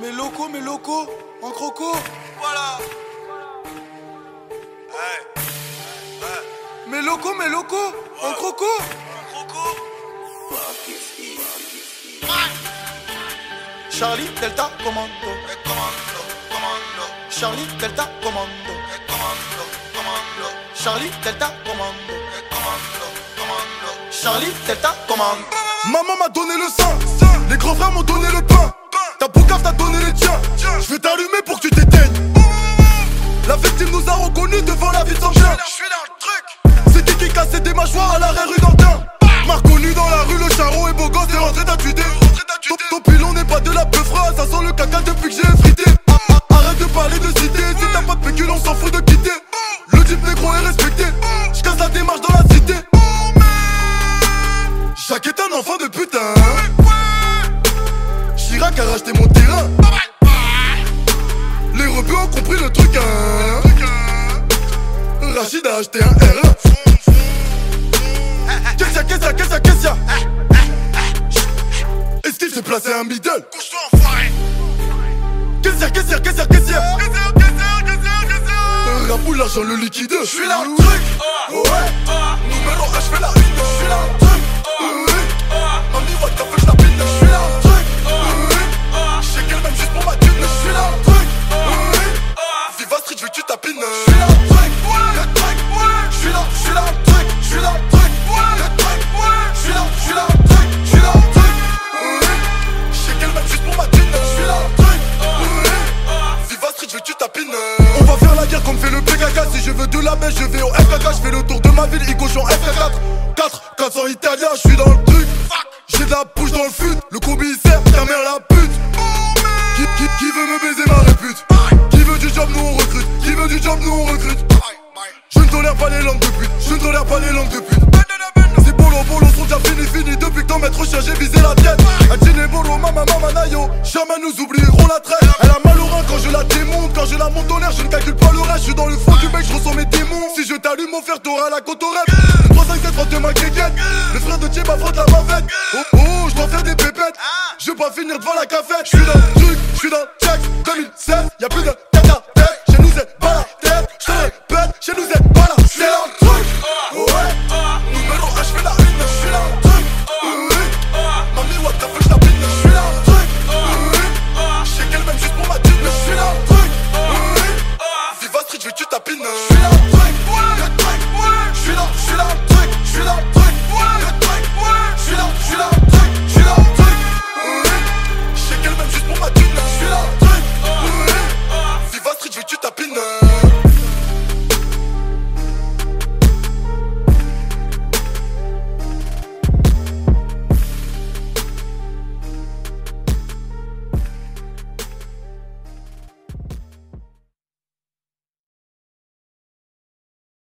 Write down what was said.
Mes locaux, mes locaux, en croco. Voilà. Hey. Mes locaux, mes locaux, en croco. En croco. Charlie Delta commando. Commando, commando. Charlie Delta commando. Commando, commando. Charlie Delta commando. Commando, commando. Charlie Delta commando. Maman m'a donné le sang. Les grands frères m'ont donné le devant la chien. Suis dans le truc. C'est qui qui cassait des mâchoires à l'arrêt rue d'Antin. M'a reconnu dans la rue, le charron est beau gosse, t'es rentré d'adjuter. Ton, ton pilon n'est pas de la peu phrase, ça sent le caca depuis que j'ai frité. Ah, arrête de parler de cité, si t'as pas de pécule, on s'en fout de quitter. Le type négro est respecté, j'casse la démarche dans la cité. Chaque est un enfant de putain. Chirac a racheté mon terrain. Les rebeux ont compris le truc, hein. Rachid a acheté un R1. Qu'est-ce y'a, qu'est-ce y'a, qu'est-ce y'a, qu'est-ce y'a Est-ce qu'il s'est placé un middle Qu'est-ce y'a, qu'est-ce y'a, qu'est-ce y'a, qu'est-ce y'a Un rap ou l'argent le liquide Je suis là truc Ouais Numéro 1 je fais la une Je suis là truc de la baisse je vais au FKK Je fais le tour de ma ville, suis en FK4 4, 400 italien, je suis dans le truc. J'ai de la bouche dans le fut Le commissaire, ta mère la pute. Qui, qui, qui veut me baiser ma répute? Qui veut du job, nous on recrute. Qui veut du job, nous on recrute. Je ne tolère pas les langues de pute. Je ne tolère pas les langues de pute. Ces bolos, bolos sont déjà finis, finis Depuis que maître chien j'ai visé la tête. Adjine bolo, mama, mama, nayo. Jamais nous oublierons la traite. Elle a je la démonte Quand je la monte en l'air, je ne calcule pas le reste Je suis dans le fond du mec, je ressens mes démons. Si je t'allume mon frère, t'auras la côte au rêve. 3, 5, 7, frotte de ma guéguette Le frère de Thieba frotte la bavette Oh, oh, je dois faire des pépettes. Je veux pas finir devant la cafette. Je suis dans le truc, je suis dans le check. 2016, y'a plus de tu tapines. Hein. Je suis là, truc, je suis je suis là, truc, je suis là, truc.